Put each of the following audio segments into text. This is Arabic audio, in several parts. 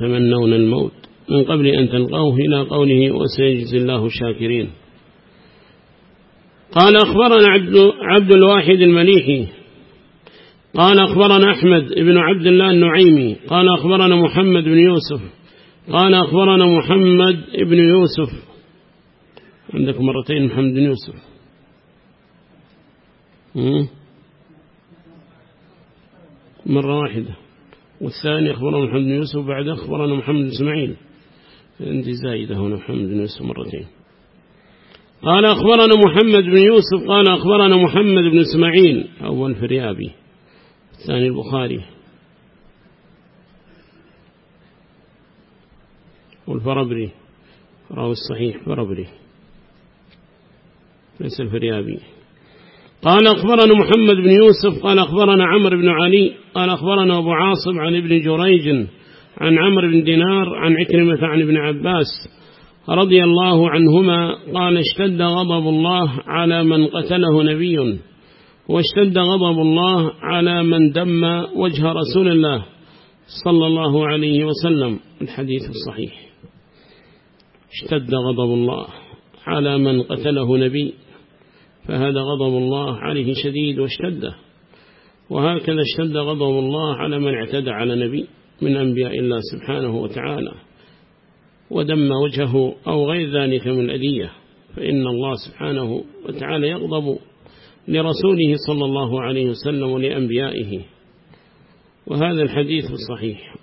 تمنون الموت. من قبل أن تلقوه إلى قوله وسيجزي الله شاكرين قال أخبرنا عبد, عبد الواحد المليحي. قال أخبرنا أحمد بن عبد الله النعيمي. قال أخبرنا محمد بن يوسف. قال أخبرنا محمد بن يوسف. عندك مرتين محمد بن يوسف. مرة واحدة. والثاني أخبرنا محمد بن يوسف بعد أخبرنا محمد بن إسماعيل. عندي زايدة هنا محمد بن يوسف مرتين قال أخبرنا محمد بن يوسف قال أخبرنا محمد بن إسماعيل. أول فريابي الثاني البخاري. والفربري راوي الصحيح فربري ليس الفريابي قال أخبرنا محمد بن يوسف قال أخبرنا عمر بن علي قال أخبرنا أبو عاصم عن ابن جريج عن عمر بن دينار عن عكرمة عن ابن عباس رضي الله عنهما قال اشتد غضب الله على من قتله نبي واشتد غضب الله على من دم وجه رسول الله صلى الله عليه وسلم. الحديث الصحيح. اشتد غضب الله على من قتله نبي. فهذا غضب الله عليه شديد واشتد. وهكذا اشتد غضب الله على من اعتدى على نبي من أنبياء الله سبحانه وتعالى. ودم وجهه أو غير ذلك من الأدية فإن الله سبحانه وتعالى يغضب لرسوله صلى الله عليه وسلم ولأنبيائه. وهذا الحديث الصحيح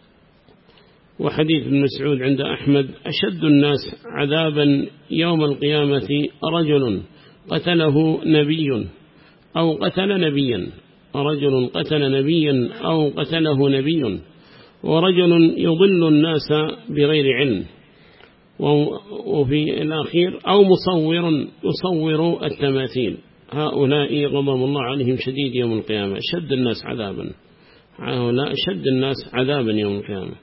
وحديث ابن مسعود عند أحمد أشد الناس عذابا يوم القيامة رجل قتله نبي أو قتل نبيا رجل قتل نبيا أو قتله نبي ورجل يضل الناس بغير علم وفي الأخير أو مصور يصور التماثيل. هؤلاء غضب الله عليهم شديد يوم القيامة. أشد الناس عذابا. هؤلاء أشد الناس عذابا يوم القيامة.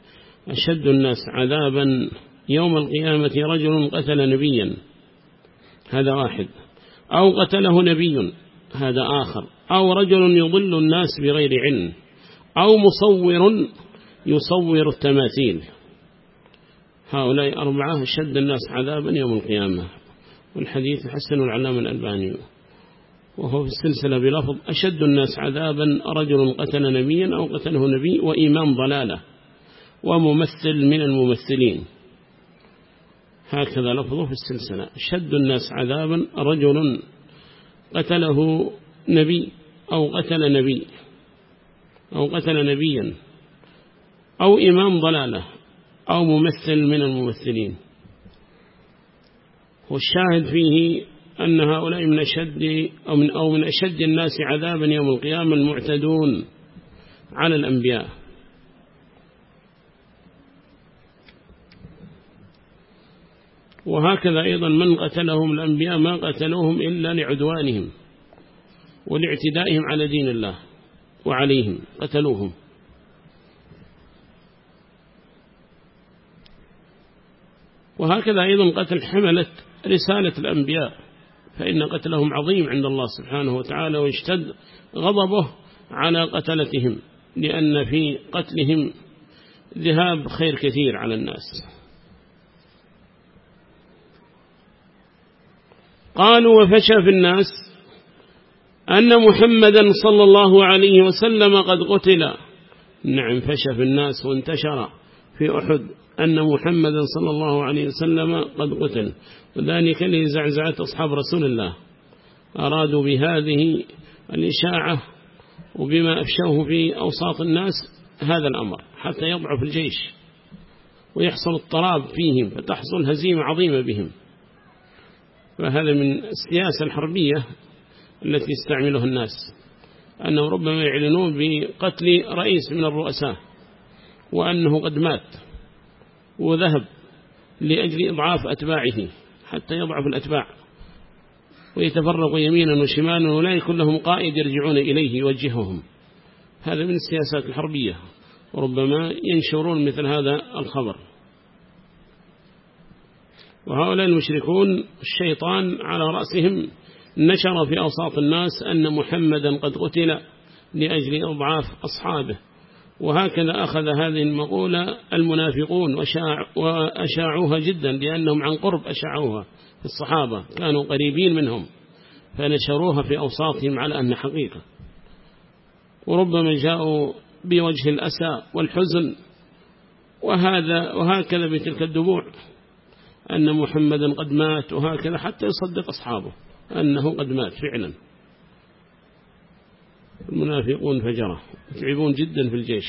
أشد الناس عذابا يوم القيامة رجل قتل نبيا. هذا واحد. أو قتله نبي هذا آخر. أو رجل يضل الناس بغير علم. أو مصور يصور التماثيل هؤلاء أربعة أشد الناس عذابا يوم القيامة. والحديث حسن العلام الألباني. وهو في السلسلة بلفظ أشد الناس عذابا رجل قتل نبيا أو قتله نبي وإمام ضلالة وممثل من الممثلين. هكذا لفظه في السلسلة. أشد الناس عذابا رجل قتله نبي أو قتل نبي أو قتل نبيا أو إمام ضلالة أو ممثل من الممثلين. والشاهد فيه أن هؤلاء من أشد أو من, أو من أشد الناس عذابا يوم القيامة المعتدون على الأنبياء. وهكذا أيضا من قتلهم الأنبياء ما قتلوهم إلا لعدوانهم ولإعتدائهم على دين الله وعليهم قتلوهم. وهكذا أيضا قتل حملة رسالة الأنبياء فإن قتلهم عظيم عند الله سبحانه وتعالى واشتد غضبه على قتلتهم لأن في قتلهم ذهاب خير كثير على الناس. قالوا وفشى في الناس أن محمدا صلى الله عليه وسلم قد قتل. نعم فشى في الناس وانتشر في أحد أن محمدا صلى الله عليه وسلم قد قتل. وذلك لزعزعة أصحاب رسول الله. أرادوا بهذه الإشاعة وبما أفشوه في أوساط الناس هذا الأمر حتى يضعف الجيش ويحصل اضطراب فيهم فتحصل هزيمة عظيمة بهم. فهذا من السياسة الحربية التي يستعملها الناس. أنه ربما يعلنون بقتل رئيس من الرؤساء وأنه قد مات وذهب لأجل إضعاف أتباعه حتى يضعف الأتباع ويتفرق يمينا وشمالا ولا يكون لهم قائد يرجعون إليه يوجههم. هذا من السياسات الحربية وربما ينشرون مثل هذا الخبر. وهؤلاء المشركون الشيطان على رأسهم نشر في أوساط الناس أن محمدا قد قتل لأجل أضعاف أصحابه. وهكذا أخذ هذه المقولة المنافقون وأشاعوها جدا لأنهم عن قرب أشاعوها في الصحابة كانوا قريبين منهم فنشروها في أوساطهم على أن حقيقة. وربما جاءوا بوجه الأسى والحزن وهذا وهكذا بتلك الدموع. أن محمدا قد مات وهكذا حتى يصدق أصحابه أنه قد مات فعلا. المنافقون فجرة يتعبون جدا في الجيش.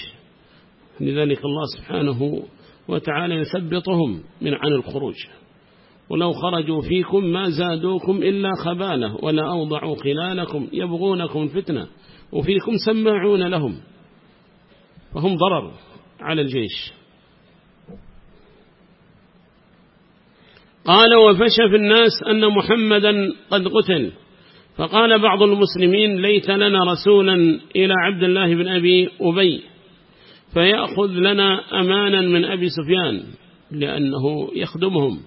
لذلك الله سبحانه وتعالى يثبطهم من عن الخروج. ولو خرجوا فيكم ما زادوكم إلا خبالة ولا أوضعوا خلالكم يبغونكم الفتنة وفيكم سماعون لهم فهم ضرر على الجيش. قال وفشى في الناس أن محمدا قد قتل. فقال بعض المسلمين ليت لنا رسولا إلى عبد الله بن أبي أبي فيأخذ لنا أمانا من أبي سفيان لأنه يخدمهم.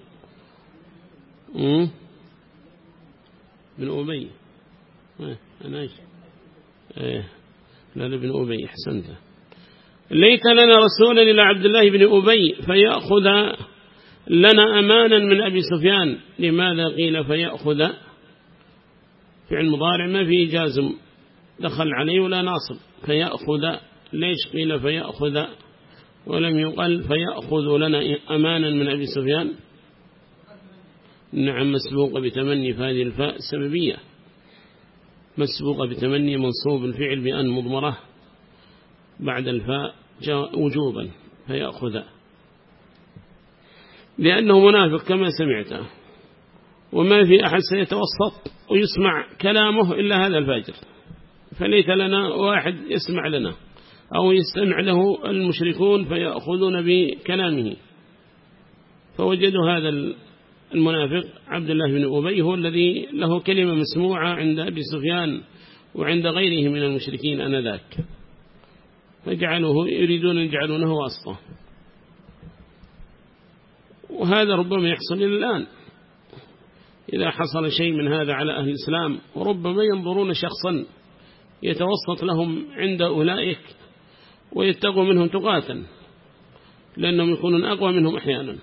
بن أبي. أنا إيه لا بن أبي أحسنت. ليت لنا رسولا إلى عبد الله بن أبي فيأخذ لنا أمانا من أبي سفيان لماذا قيل فيأخذ؟ فعل مضارع ما فيه جازم دخل عليه ولا ناصب. فيأخذ ليش قيل فيأخذ؟ ولم يقل فيأخذ لنا أمانا من أبي سفيان. نعم مسبوق بتمني فهذه الفاء السببية مسبوق بتمني منصوب الفعل بأن مضمرة. بعد الفاء وجوبا فيأخذ. لأنه منافق كما سمعته وما في أحد سيتوسط ويسمع كلامه إلا هذا الفاجر. فليت لنا واحد يسمع لنا أو يستمع له المشركون فيأخذون بكلامه. فوجدوا هذا المنافق عبد الله بن أبي هو الذي له كلمة مسموعة عند أبي سفيان وعند غيره من المشركين أنذاك. فجعلوه يريدون أن يجعلونه واسطة. وهذا ربما يحصل إلى الآن. إذا حصل شيء من هذا على أهل الإسلام وربما ينظرون شخصا يتوسط لهم عند أولئك ويتقوا منهم تقاتا لأنهم يكونون أقوى منهم أحيانا.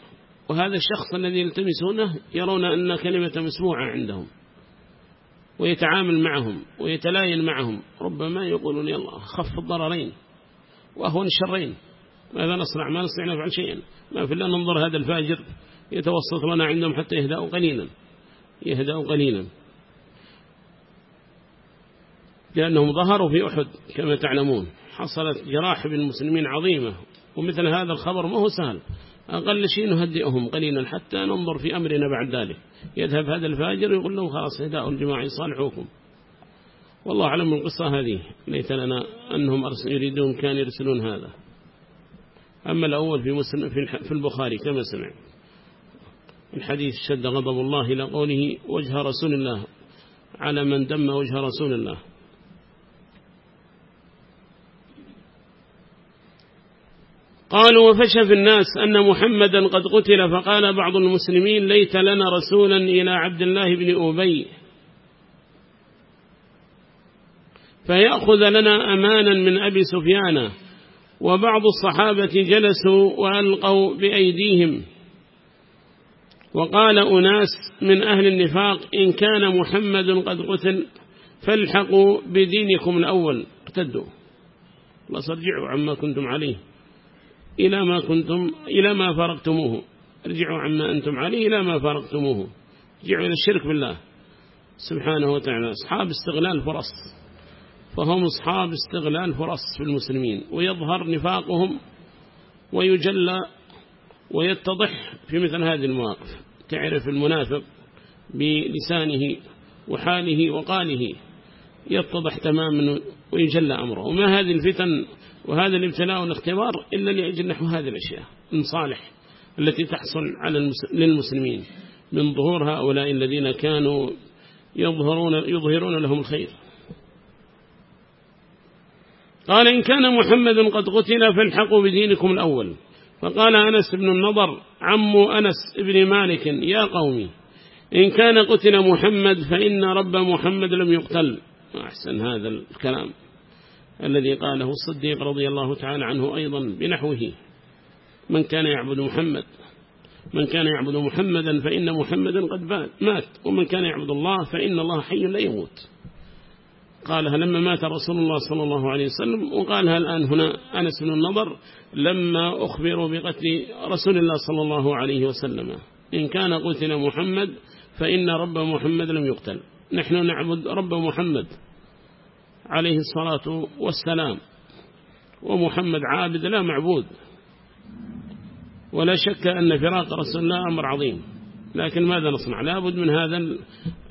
وهذا الشخص الذي يلتمسونه يرون أن كلمة مسموعة عندهم ويتعامل معهم ويتلاين معهم. ربما يقولون يلا خف الضررين وأهون الشرين. ماذا نصنع؟ ما نستطيع نفعل شيئا. ما في الله ننظر هذا الفاجر يتوسط لنا عندهم حتى يهدأوا قليلا. يهدأوا قليلا. لأنهم ظهروا في أحد كما تعلمون. حصلت جراح بالمسلمين عظيمة. ومثل هذا الخبر ما هو سهل. أقل شيء نهدئهم قليلا حتى ننظر في أمرنا بعد ذلك. يذهب هذا الفاجر ويقول لهم خلاص هداء الجماعة يصالحوكم. والله أعلم القصة هذه. ليت لنا أنهم يريدون كان يرسلون هذا. أما الأول في, مسلم في البخاري كما سمع. الحديث شد غضب الله إلى قوله وجه رسول الله على من دم وجه رسول الله. قالوا وفشى في الناس أن محمدا قد قتل فقال بعض المسلمين ليت لنا رسولا إلى عبد الله بن أبي. فيأخذ لنا أمانا من أبي سفيان. وبعض الصحابة جلسوا وألقوا بأيديهم. وقال أناس من أهل النفاق إن كان محمد قد قتل فالحقوا بدينكم الأول. اقتدوا. الله صرجعوا عما كنتم عليه. إلى ما كنتم إلى ما فارقتموه. ارجعوا عما أنتم عليه إلى ما فارقتموه. ارجعوا إلى الشرك بالله. سبحانه وتعالى. أصحاب استغلال فرص. فهم أصحاب استغلال فرص في المسلمين ويظهر نفاقهم ويجلى ويتضح في مثل هذه المواقف. تعرف المنافق بلسانه وحاله وقاله يتضح تماما ويجلى أمره. وما هذه الفتن وهذا الابتلاء والاختبار إلا لأجل نحو هذه الأشياء من صالح التي تحصل على للمسلمين من ظهور هؤلاء الذين كانوا يظهرون, يظهرون لهم الخير. قال إن كان محمد قد قتل فالحقوا بدينكم الأول. فقال أنس بن النضر عم أنس بن مالك يا قومي إن كان قتل محمد فإن رب محمد لم يقتل. أحسن هذا الكلام الذي قاله الصديق رضي الله تعالى عنه أيضا بنحوه. من كان يعبد محمد من كان يعبد محمدا فإن محمدا قد مات. ومن كان يعبد الله فإن الله حي لا يموت. قالها لما مات رسول الله صلى الله عليه وسلم وقالها الآن هنا أنس بن النضر لما أخبروا بقتل رسول الله صلى الله عليه وسلم. إن كان قتل محمد فإن رب محمد لم يقتل. نحن نعبد رب محمد عليه الصلاة والسلام. ومحمد عابد لا معبود. ولا شك أن فراق رسول الله أمر عظيم. لكن ماذا نصنع؟ لابد من هذا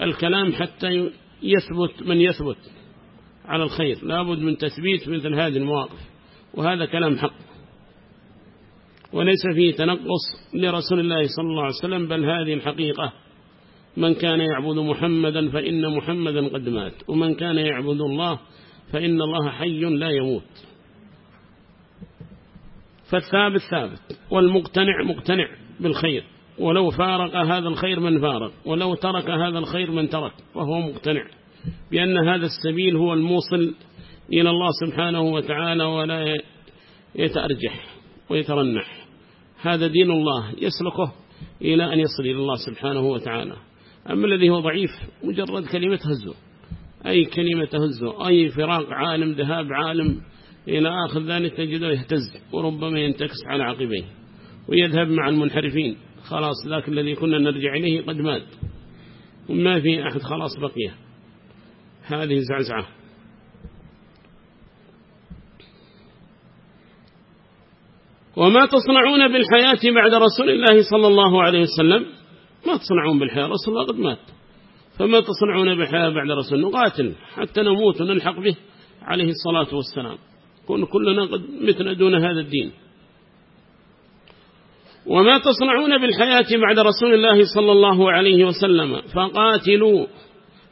الكلام حتى يثبت من يثبت. على الخير. لابد من تثبيت مثل هذه المواقف. وهذا كلام حق. وليس فيه تنقص لرسول الله صلى الله عليه وسلم بل هذه الحقيقة. من كان يعبد محمدا فإن محمدا قد مات. ومن كان يعبد الله فإن الله حي لا يموت. فالثابت ثابت. والمقتنع مقتنع بالخير. ولو فارق هذا الخير من فارق. ولو ترك هذا الخير من ترك وهو مقتنع. بأن هذا السبيل هو الموصل إلى الله سبحانه وتعالى ولا يتأرجح ويترنح. هذا دين الله يسلكه إلى أن يصل إلى الله سبحانه وتعالى. أما الذي هو ضعيف مجرد كلمة هزه أي كلمة هزه أي فراق عالم ذهاب عالم إلى آخر ذلك تجده يهتز وربما ينتكس على عقبيه ويذهب مع المنحرفين. خلاص ذاك الذي كنا نرجع إليه قد مات. وما في أحد خلاص بقيه هذه زعزعة وما تصنعون بالحياة بعد رسول الله صلى الله عليه وسلم؟ ما تصنعون بالحياة رسول الله قد مات. فما تصنعون بالحياة بعد رسول نقاتل. حتى نموت ونلحق به عليه الصلاة والسلام. كن كلنا قد متنا دون هذا الدين. وما تصنعون بالحياة بعد رسول الله صلى الله عليه وسلم؟ فقاتلوا.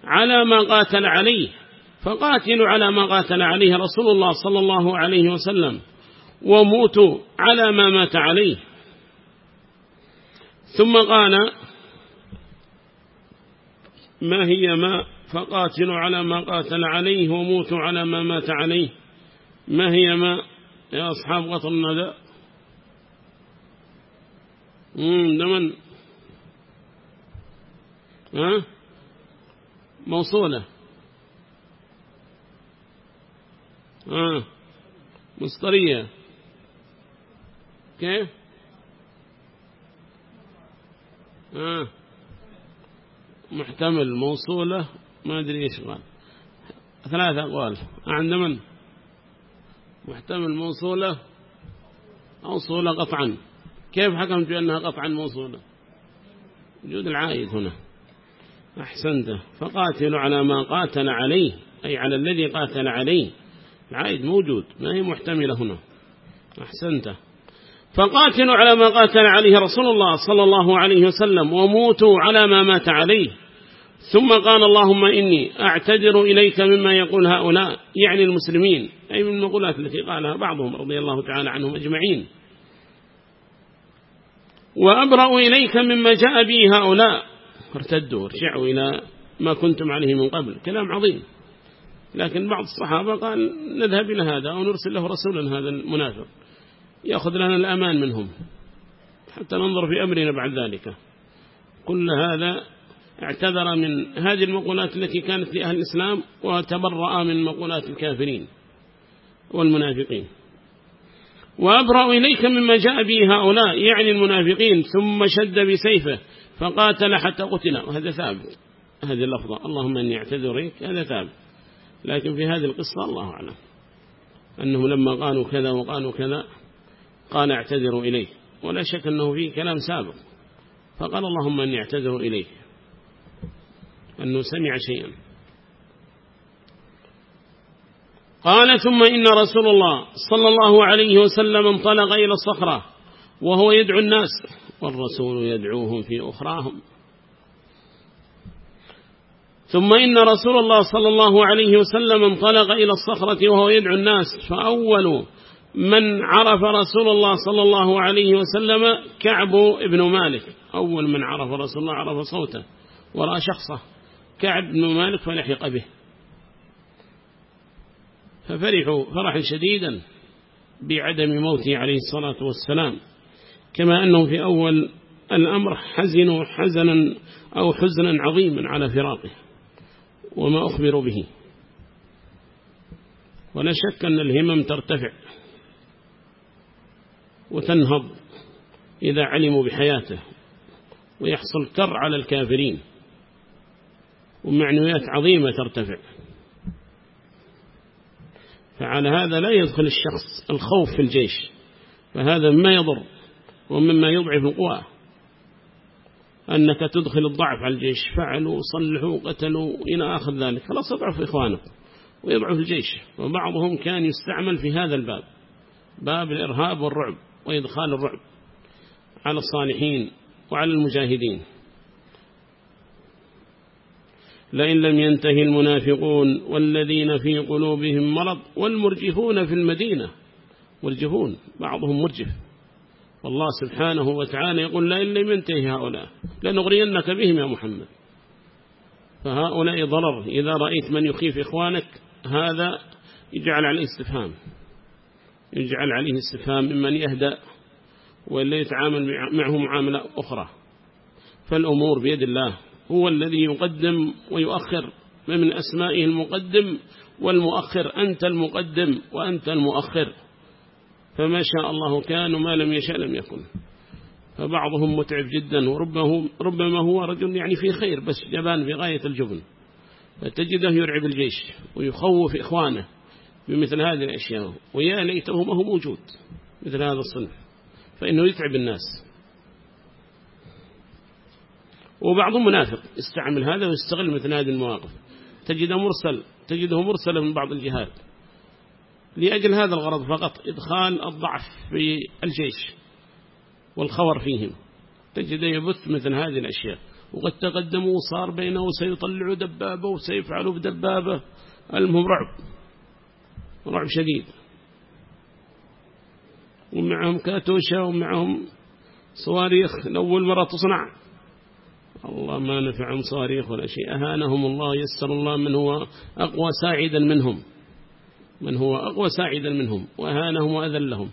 على ما قاتل عليه فقاتلوا على ما قاتل عليه رسول الله صلى الله عليه وسلم وموتوا على ما مات عليه. ثم قال ما هي ما؟ فقاتلوا على ما قاتل عليه وموتوا على ما مات عليه. ما هي ما يا أصحاب غطر النداء؟ دمن ها؟ موصولة. ها مصطرية كيف؟ ها محتمل موصولة. ما أدري إيش قال. ثلاثة أقوال. عند من؟ محتمل موصولة. موصولة قطعا. كيف حكمت بأنها قطعا موصولة؟ وجود العائد هنا. أحسنت. فقاتلوا على ما قاتل عليه أي على الذي قاتل عليه. العائد موجود ما هي محتملة هنا. أحسنت. فقاتلوا على ما قاتل عليه رسول الله صلى الله عليه وسلم وموتوا على ما مات عليه. ثم قال اللهم إني أعتذر إليك مما يقول هؤلاء يعني المسلمين. أي من المقولات التي قالها بعضهم رضي الله تعالى عنهم أجمعين. وأبرأ إليك مما جاء به هؤلاء. ارتدوا ارجعوا إلى ما كنتم عليه من قبل. كلام عظيم. لكن بعض الصحابة قال نذهب إلى هذا أو نرسل له رسولا هذا المنافق. يأخذ لنا الأمان منهم. حتى ننظر في أمرنا بعد ذلك. كل هذا اعتذر من هذه المقولات التي كانت لأهل الإسلام وتبرأ من مقولات الكافرين والمنافقين. وأبرأ إليك مما جاء به هؤلاء يعني المنافقين ثم شد بسيفه. فقاتل حتى قتل. وهذا ثابت. هذه اللفظة. اللهم أني اعتذر إليك هذا ثابت. لكن في هذه القصة الله أعلم. أنهم لما قالوا كذا وقالوا كذا قال اعتذر إليه. ولا شك أنه فيه كلام سابق. فقال اللهم أني أعتذر إليك. أنه سمع شيئا. قال ثم إن رسول الله صلى الله عليه وسلم انطلق إلى الصخرة وهو يدعو الناس. والرسول يدعوهم في أخراهم. ثم إن رسول الله صلى الله عليه وسلم انطلق إلى الصخرة وهو يدعو الناس. فأول من عرف رسول الله صلى الله عليه وسلم كعب بن مالك. أول من عرف رسول الله عرف صوته ورأى شخصه. كعب بن مالك فلحق به. ففرحوا فرحا شديدا بعدم موته عليه الصلاة والسلام. كما أنه في أول الأمر حزنوا حزنا أو حزنا عظيما على فراقه وما أخبروا به. ولا شك أن الهمم ترتفع وتنهض إذا علموا بحياته ويحصل كر على الكافرين ومعنويات عظيمة ترتفع. فعلى هذا لا يدخل الشخص الخوف في الجيش فهذا مما يضر. ومما يضعف القوى أنك تدخل الضعف على الجيش فعلوا صلحوا قتلوا إلى آخر ذلك. خلاص يضعف إخوانك ويضعف الجيش. وبعضهم كان يستعمل في هذا الباب باب الإرهاب والرعب وإدخال الرعب على الصالحين وعلى المجاهدين. لئن لم ينتهي المنافقون والذين في قلوبهم مرض والمرجفون في المدينة. مرجفون بعضهم مرجف. والله سبحانه وتعالى يقول لئن لم ينتهي هؤلاء لنغرينك بهم يا محمد. فهؤلاء ضرر. إذا رأيت من يخيف إخوانك هذا يجعل عليه استفهام. يجعل عليه استفهام ممن يهدأ ولا يتعامل معه معاملة أخرى. فالأمور بيد الله. هو الذي يقدم ويؤخر. من أسمائه المقدم والمؤخر؟ أنت المقدم وأنت المؤخر. فما شاء الله كان وما لم يشاء لم يكن. فبعضهم متعب جدا وربما ربما هو رجل يعني في خير بس جبان في غاية الجبن. فتجده يرعب الجيش ويخوف إخوانه بمثل هذه الأشياء. ويا ليته ما هو موجود مثل هذا الصنف. فإنه يتعب الناس. وبعضهم منافق يستعمل هذا ويستغل مثل هذه المواقف. تجده مرسل تجده مرسل من بعض الجهات. لأجل هذا الغرض فقط إدخال الضعف في الجيش والخور فيهم. تجده يبث مثل هذه الأشياء. وقد تقدموا وصار بينه وسيطلعوا دبابة وسيفعلوا بدبابة. المهم رعب رعب شديد. ومعهم كاتوشة ومعهم صواريخ لأول مرة تصنع. الله ما نفعهم صواريخ ولا شيء. أهانهم الله يسر الله من هو أقوى ساعدا منهم. من هو أقوى ساعدا منهم وأهانهم وأذلهم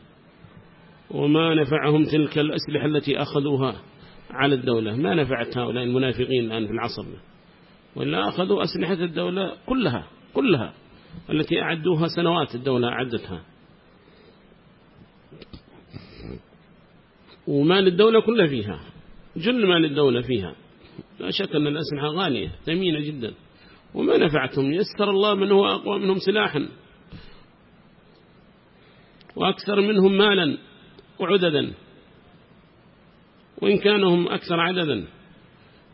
وما نفعهم تلك الأسلحة التي أخذوها على الدولة. ما نفعت هؤلاء المنافقين الآن في العصر ولا أخذوا أسلحة الدولة كلها كلها التي أعدوها سنوات الدولة أعدتها. ومال الدولة كلها فيها جل مال الدولة فيها. لا شك أن الأسلحة غالية ثمينة جدا. وما نفعتهم يسر الله من هو أقوى منهم سلاحا. وأكثر منهم مالا وعددا. وإن كانوا هم أكثر عددا.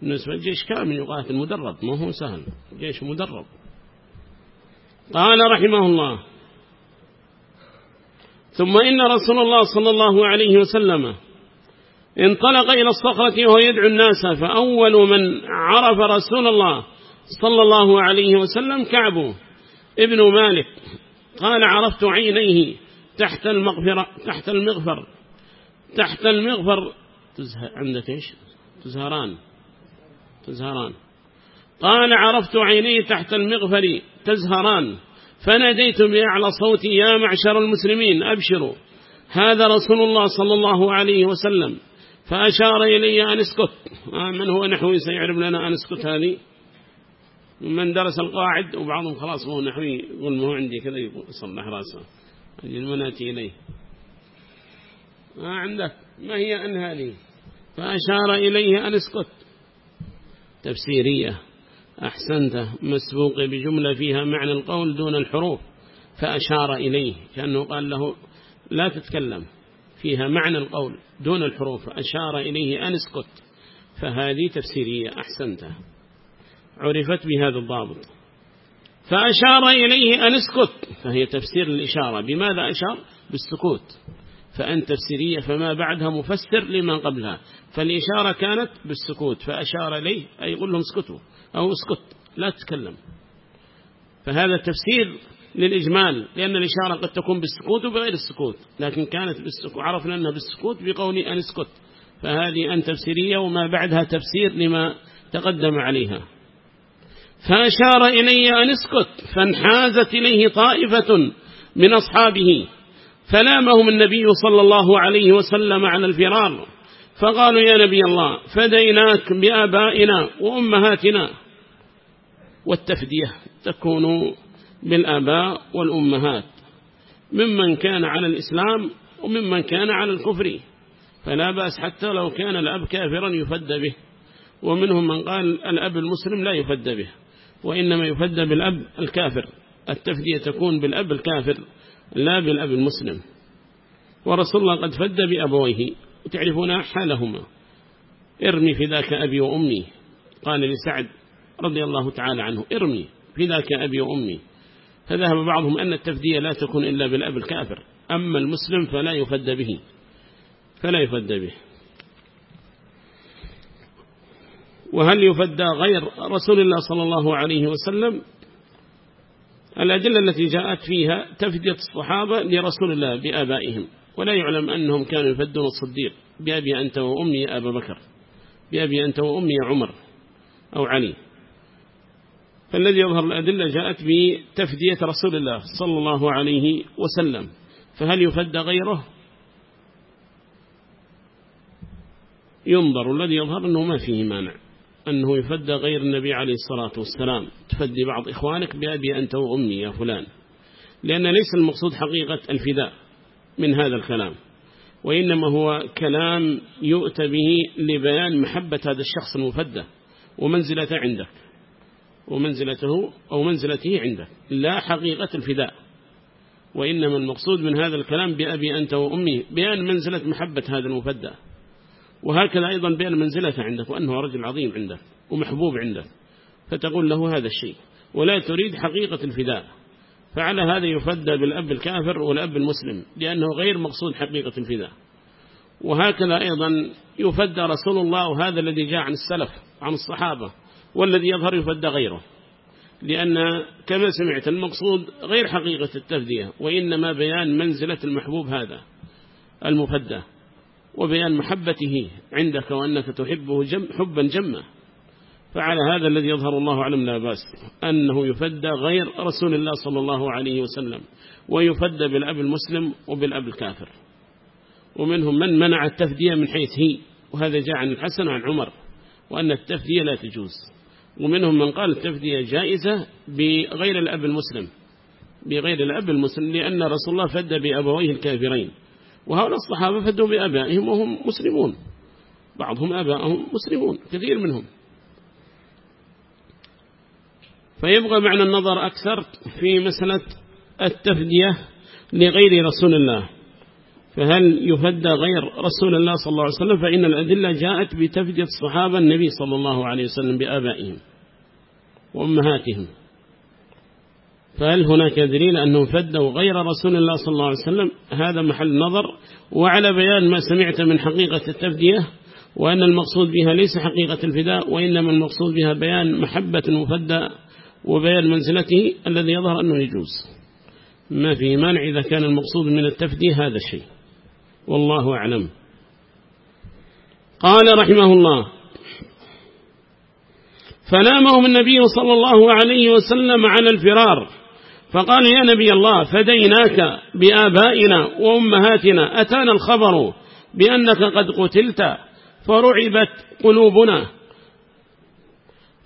بالنسبة للجيش كامل يقاتل مدرب ما هو سهل. جيش مدرب. قال رحمه الله ثم إن رسول الله صلى الله عليه وسلم انطلق إلى الصخرة وهو يدعو الناس فأول من عرف رسول الله صلى الله عليه وسلم كعب ابن مالك. قال عرفت عينيه تحت المغفرة تحت المغفر. تحت المغفر. عندك إيش؟ تزهران. تزهران. قال عرفت عينيه تحت المغفر تزهران. فناديت بأعلى صوتي يا معشر المسلمين أبشروا. هذا رسول الله صلى الله عليه وسلم. فأشار إلي أن اسكت. آه، من هو نحوي؟ سيعرف لنا أن اسكت هذه؟ من درس القاعد؟ وبعضهم خلاص هو نحوي يقول ما هو عندي كذا يصلح راسه. أجل نأتي إليه. ما عندك ما هي أن هذه؟ فأشار إليه أن اسكت تفسيرية. أحسنت مسبوق بجملة فيها معنى القول دون الحروف. فأشار إليه كأنه قال له لا تتكلم فيها معنى القول دون الحروف. أشار إليه أن اسكت فهذه تفسيرية أحسنت. عرفت بهذا الضابط. فأشار إليه أن اسكت. فهي تفسير الإشارة بماذا أشار؟ بالسكوت. فأن تفسيرية فما بعدها مفسر لمن قبلها. فالإشارة كانت بالسكوت. فأشار إليه أي يقول لهم اسكتوا أو اسكت لا تتكلم. فهذا تفسير للإجمال لأن الإشارة قد تكون بالسكوت وبغير السكوت. لكن كانت بالسكوت عرفنا أنها بالسكوت بقول أن اسكت. فهذه أن تفسيرية وما بعدها تفسير لما تقدم عليها. فأشار إلي أن اسكت فانحازت إليه طائفة من أصحابه فلامهم النبي صلى الله عليه وسلم على الفرار فقالوا يا نبي الله فديناك بآبائنا وأمهاتنا. والتفدية تكون بالآباء والأمهات ممن كان على الإسلام وممن كان على الكفر فلا بأس حتى لو كان الأب كافرا يفد به ومنهم من قال الأب المسلم لا يفد به. وإنما يفد بالأب الكافر. التفدية تكون بالأب الكافر لا بالأب المسلم. ورسول الله قد فد بأبويه وتعرفون حالهما. ارمي فداك أبي وأمي. قال لسعد رضي الله تعالى عنه ارمي فداك أبي وأمي. فذهب بعضهم أن التفدية لا تكون إلا بالأب الكافر. أما المسلم فلا يفد به فلا يفد به. وهل يفدى غير رسول الله صلى الله عليه وسلم؟ الأدلة التي جاءت فيها تفدية الصحابة لرسول الله بآبائهم ولا يعلم أنهم كانوا يفدون الصديق بأبي أنت وأمي يا أبا بكر بأبي أنت وأمي يا عمر أو علي. فالذي يظهر الأدلة جاءت بتفدية رسول الله صلى الله عليه وسلم. فهل يفد غيره؟ ينظر الذي يظهر أنه ما فيه مانع. أنه يفدى غير النبي عليه الصلاة والسلام. تفدي بعض إخوانك بأبي أنت وأمي يا فلان. لأن ليس المقصود حقيقة الفداء من هذا الكلام. وإنما هو كلام يؤتى به لبيان محبة هذا الشخص المفدى ومنزلته عندك. ومنزلته أو منزلته عندك. لا حقيقة الفداء. وإنما المقصود من هذا الكلام بأبي أنت وأمي. بيان منزلة محبة هذا المفدى. وهكذا أيضا بأن منزلته عندك وأنه رجل عظيم عندك ومحبوب عندك فتقول له هذا الشيء. ولا تريد حقيقة الفداء. فعلى هذا يفدى بالأب الكافر والأب المسلم لأنه غير مقصود حقيقة الفداء. وهكذا أيضا يفدى رسول الله وهذا الذي جاء عن السلف عن الصحابة والذي يظهر يفدى غيره. لأن كما سمعت المقصود غير حقيقة التفدية وإنما بيان منزلة المحبوب هذا المفدى. وبيان محبته عندك وأنك تحبه جم حبا جما. فعلى هذا الذي يظهر الله علم لا بأس. أنه يفدى غير رسول الله صلى الله عليه وسلم ويفدى بالأب المسلم وبالأب الكافر. ومنهم من منع التفدية من حيث هي وهذا جاء عن الحسن وعن عمر وأن التفدية لا تجوز. ومنهم من قال التفدية جائزة بغير الأب المسلم. بغير الأب المسلم لأن رسول الله فد بأبويه الكافرين. وهؤلاء الصحابة فدوا بأبائهم وهم مسلمون. بعضهم أبائهم مسلمون كثير منهم. فيبقى معنى النظر أكثر في مسألة التفدية لغير رسول الله. فهل يفدى غير رسول الله صلى الله عليه وسلم؟ فإن الأدلة جاءت بتفدية الصحابة النبي صلى الله عليه وسلم بآبائهم وأمهاتهم. فهل هناك دليل أنه فدوا غير رسول الله صلى الله عليه وسلم؟ هذا محل نظر. وعلى بيان ما سمعت من حقيقة التفدية وأن المقصود بها ليس حقيقة الفداء وإنما المقصود بها بيان محبة المفدى وبيان منزلته الذي يظهر أنه يجوز. ما فيه مانع إذا كان المقصود من التفدية هذا الشيء. والله أعلم. قال رحمه الله فنامهم النبي صلى الله عليه وسلم على الفرار. فقال يا نبي الله فديناك بآبائنا وأمهاتنا. أتانا الخبر بأنك قد قتلت فرعبت قلوبنا.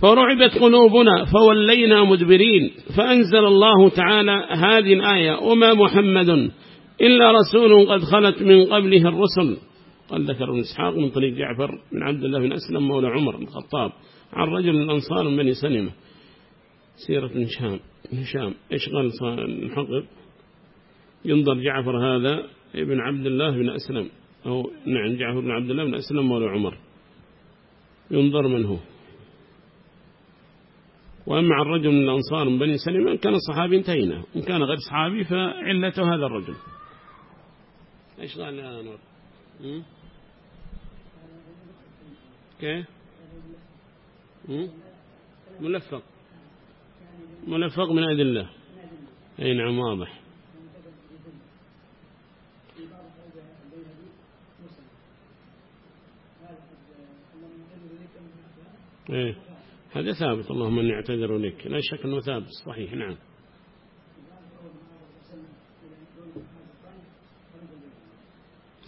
فرعبت قلوبنا فولينا مدبرين. فأنزل الله تعالى هذه الآية وما محمد إلا رسول قد خلت من قبله الرسل. قال ذكر ابن إسحاق من طريق جعفر من عبد الله بن أسلم مولى عمر بن الخطاب عن رجل الأنصار من بني سلمة. سيرة هشام. هشام إيش قال المحقق ينظر جعفر هذا ابن عبد الله بن أسلم. أو نعم جعفر بن عبد الله بن أسلم مولى عمر. ينظر من هو؟ وأما عن رجل من الأنصار من بني سلمة كان صحابي انتهينا. إن كان غير صحابي فعلته هذا الرجل. إيش قال يا نور؟ كيف؟ ملفق. ملفق من أدلة. أي نعم واضح. إيه هذا ثابت. اللهم أني أعتذر لك. لا شك أنه ثابت. صحيح نعم.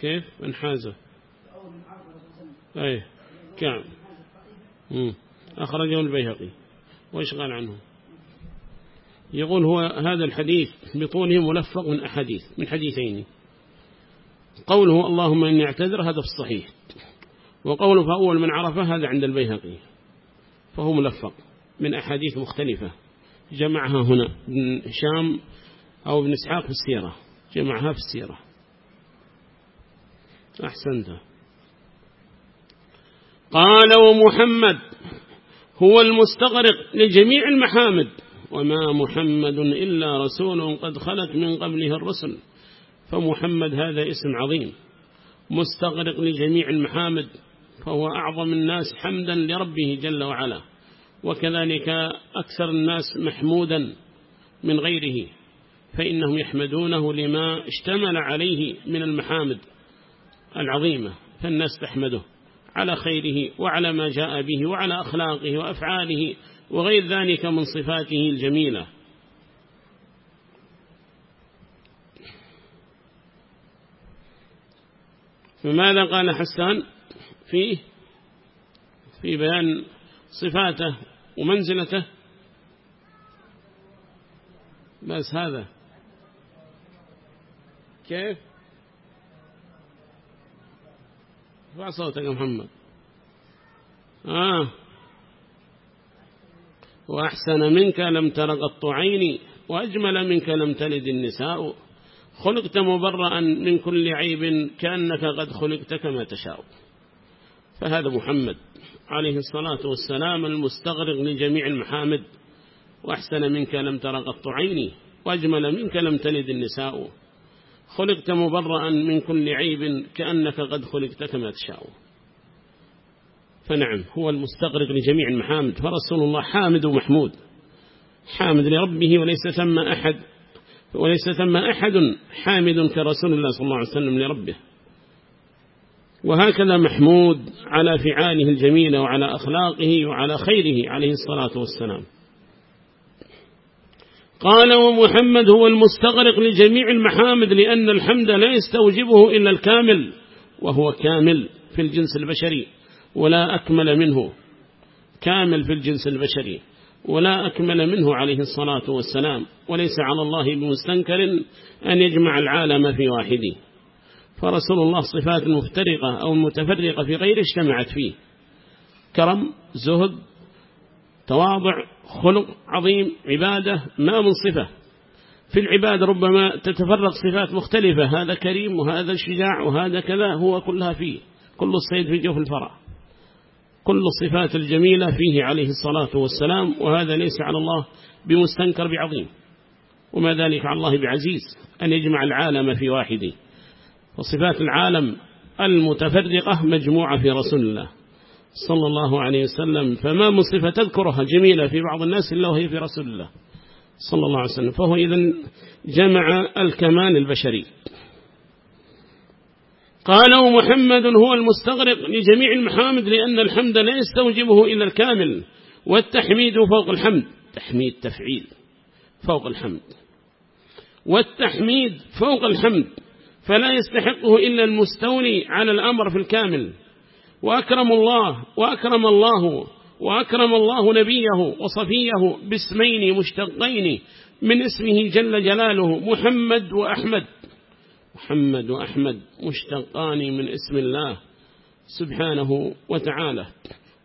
كيف؟ انحازه أي كام أخرجه البيهقي. وإيش قال عنه؟ يقول هو هذا الحديث بطوله ملفق من أحاديث من حديثين. قوله اللهم إني أعتذر هذا في الصحيح. وقوله فأول من عرفه هذا عند البيهقي. فهو ملفق من أحاديث مختلفة. جمعها هنا ابن هشام أو ابن إسحاق في السيرة. جمعها في السيرة. أحسنت. قال ومحمد هو المستغرق لجميع المحامد. وما محمد إلا رسول قد خلت من قبله الرسل. فمحمد هذا اسم عظيم. مستغرق لجميع المحامد فهو أعظم الناس حمدا لربه جل وعلا. وكذلك أكثر الناس محمودا من غيره. فإنهم يحمدونه لما اشتمل عليه من المحامد العظيمة فالناس تحمده على خيره وعلى ما جاء به وعلى أخلاقه وأفعاله وغير ذلك من صفاته الجميلة. فماذا قال حسان؟ فيه في بيان صفاته ومنزلته. بس هذا. كيف؟ ارفع صوتك يا محمد. آه. وأحسن منك لم تر قط عيني وأجمل منك لم تلد النساء. خلقت مبرأ من كل عيب كأنك قد خلقت كما تشاء. فهذا محمد عليه الصلاة والسلام المستغرق لجميع المحامد. وأحسن منك لم تر قط عيني وأجمل منك لم تلد النساء. خلقت مبرأ من كل عيب كأنك قد خلقت كما تشاء. فنعم هو المستغرق لجميع المحامد فرسول الله حامد ومحمود. حامد لربه وليس ثم أحد وليس ثم أحد حامد كرسول الله صلى الله عليه وسلم لربه. وهكذا محمود على فعاله الجميلة وعلى أخلاقه وعلى خيره عليه الصلاة والسلام. قال ومحمد هو المستغرق لجميع المحامد لأن الحمد لا يستوجبه إلا الكامل وهو كامل في الجنس البشري. ولا أكمل منه كامل في الجنس البشري ولا أكمل منه عليه الصلاة والسلام وليس على الله بمستنكر أن يجمع العالم في واحدة فرسول الله صفات مفترقة أو متفرقة في غير اجتمعت فيه. كرم زهد تواضع خلق عظيم عبادة ما من صفة. في العباد ربما تتفرق صفات مختلفة هذا كريم وهذا شجاع وهذا كذا هو كلها فيه كل الصيد في جوف الفرع كل الصفات الجميلة فيه عليه الصلاة والسلام وهذا ليس على الله بمستنكر بعظيم. وما ذلك على الله بعزيز أن يجمع العالم في واحد وصفات العالم المتفرقة مجموعة في رسول الله صلى الله عليه وسلم. فما من صفة تذكرها جميلة في بعض الناس إلا وهي في رسول الله صلى الله عليه وسلم. فهو إذن جمع الكمال البشري. قالوا محمد هو المستغرق لجميع المحامد لأن الحمد لا يستوجبه إلا الكامل والتحميد فوق الحمد. تحميد تفعيل فوق الحمد. والتحميد فوق الحمد فلا يستحقه إلا المستولي على الأمر في الكامل. وأكرم الله وأكرم الله وأكرم الله نبيه وصفيه باسمين مشتقين من اسمه جل جلاله محمد وأحمد. محمد وأحمد مشتقان من اسم الله سبحانه وتعالى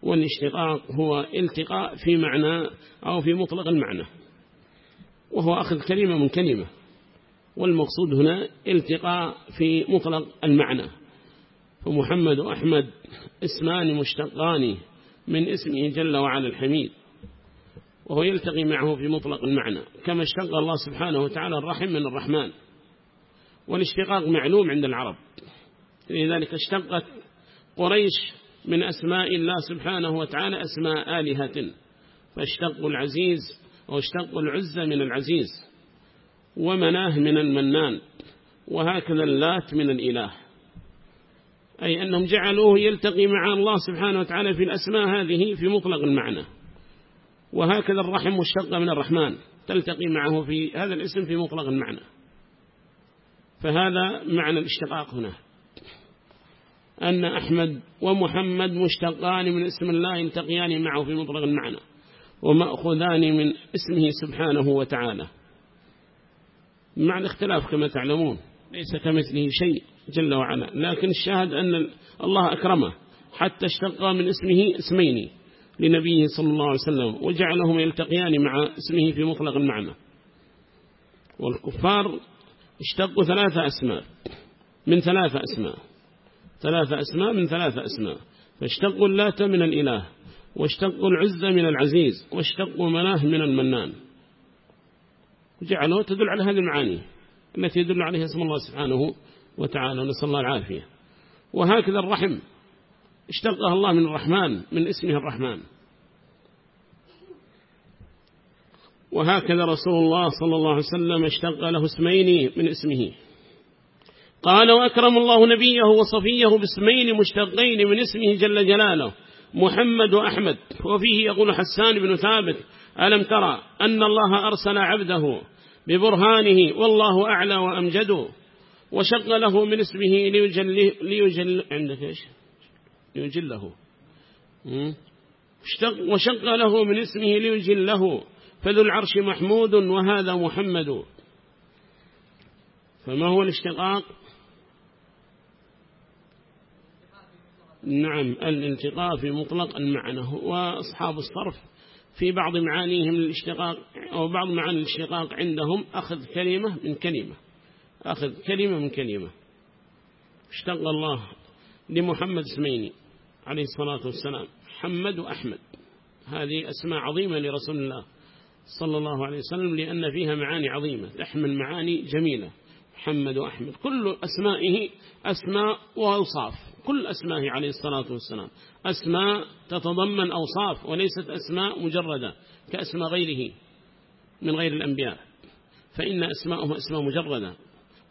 والاشتقاق هو التقاء في معنى أو في مطلق المعنى وهو أخذ كلمة من كلمة والمقصود هنا التقاء في مطلق المعنى فمحمد وأحمد اسمان مشتقان من اسمه جل وعلا الحميد وهو يلتقي معه في مطلق المعنى كما اشتق الله سبحانه وتعالى الرحم من الرحمن. والاشتقاق معلوم عند العرب. لذلك اشتقت قريش من أسماء الله سبحانه وتعالى أسماء آلهة فاشتقوا العزيز واشتقوا العزة من العزيز ومناه من المنان وهكذا اللات من الإله. أي أنهم جعلوه يلتقي مع الله سبحانه وتعالى في الأسماء هذه في مطلق المعنى. وهكذا الرحم مشتقة من الرحمن تلتقي معه في هذا الاسم في مطلق المعنى. فهذا معنى الاشتقاق هنا. أن أحمد ومحمد مشتقان من اسم الله يلتقيان معه في مطلق المعنى ومأخذان من اسمه سبحانه وتعالى. مع الاختلاف كما تعلمون ليس كمثله شيء جل وعلا. لكن الشاهد أن الله أكرمه حتى اشتق من اسمه اسمين لنبيه صلى الله عليه وسلم وجعلهم يلتقيان مع اسمه في مطلق المعنى. والكفار اشتقوا ثلاثة أسماء. من ثلاثة أسماء. ثلاثة أسماء من ثلاثة أسماء. فاشتقوا اللات من الإله واشتقوا العزة من العزيز واشتقوا مناه من المنان. وجعلوا تدل على هذه المعاني التي يدل عليها اسم الله سبحانه وتعالى نسأل الله العافية. وهكذا الرحم. اشتقها الله من الرحمن من اسمه الرحمن. وهكذا رسول الله صلى الله عليه وسلم اشتق له اسمين من اسمه. قال وأكرم الله نبيه وصفيه باسمين مشتقين من اسمه جل جلاله محمد وأحمد. وفيه يقول حسان بن ثابت ألم ترى أن الله أرسل عبده ببرهانه والله أعلى وأمجد وشق له من اسمه ليجل, ليجل عندك إيش؟ ليجله. وشق له من اسمه ليجله. فذو العرش محمود وهذا محمد. فما هو الاشتقاق؟ نعم الالتقاء في مطلق المعنى. وأصحاب الصرف في بعض معانيهم الاشتقاق أو بعض معاني الاشتقاق عندهم أخذ كلمة من كلمة. أخذ كلمة من كلمة. اشتق الله لمحمد اسمين عليه الصلاة والسلام محمد وأحمد. هذه أسماء عظيمة لرسول الله. صلى الله عليه وسلم لأن فيها معاني عظيمة. تحمل معاني جميلة. محمد وأحمد. كل أسمائه أسماء وأوصاف. كل أسمائه عليه الصلاة والسلام. أسماء تتضمن أوصاف وليست أسماء مجردة كأسماء غيره من غير الأنبياء. فإن أسماءه أسماء مجردة.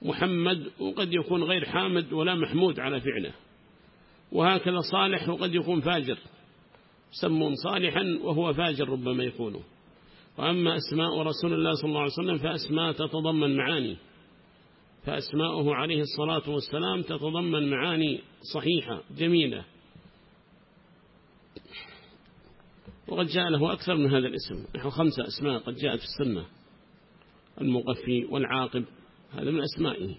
محمد وقد يكون غير حامد ولا محمود على فعله. وهكذا صالح وقد يكون فاجر. سمون صالحا وهو فاجر ربما يكون وأما أسماء رسول الله صلى الله عليه وسلم فأسماء تتضمن معاني. فأسماؤه عليه الصلاة والسلام تتضمن معاني صحيحة جميلة. وقد جاء له أكثر من هذا الاسم. نحو خمسة أسماء قد جاءت في السنة. المقفي والعاقب هذا من أسمائه.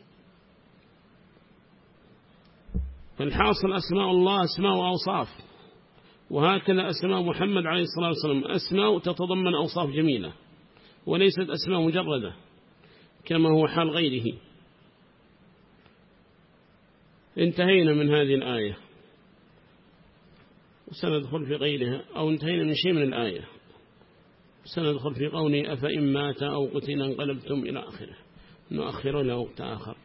فالحاصل أسماء الله أسماء وأوصاف وهكذا أسماء محمد عليه الصلاة والسلام. أسماء تتضمن أوصاف جميلة وليست أسماء مجردة كما هو حال غيره. انتهينا من هذه الآية وسندخل في غيرها أو انتهينا من شيء من الآية سندخل في قولي أفإن مات أو قتل انقلبتم إلى آخره. نؤخر له وقت آخر.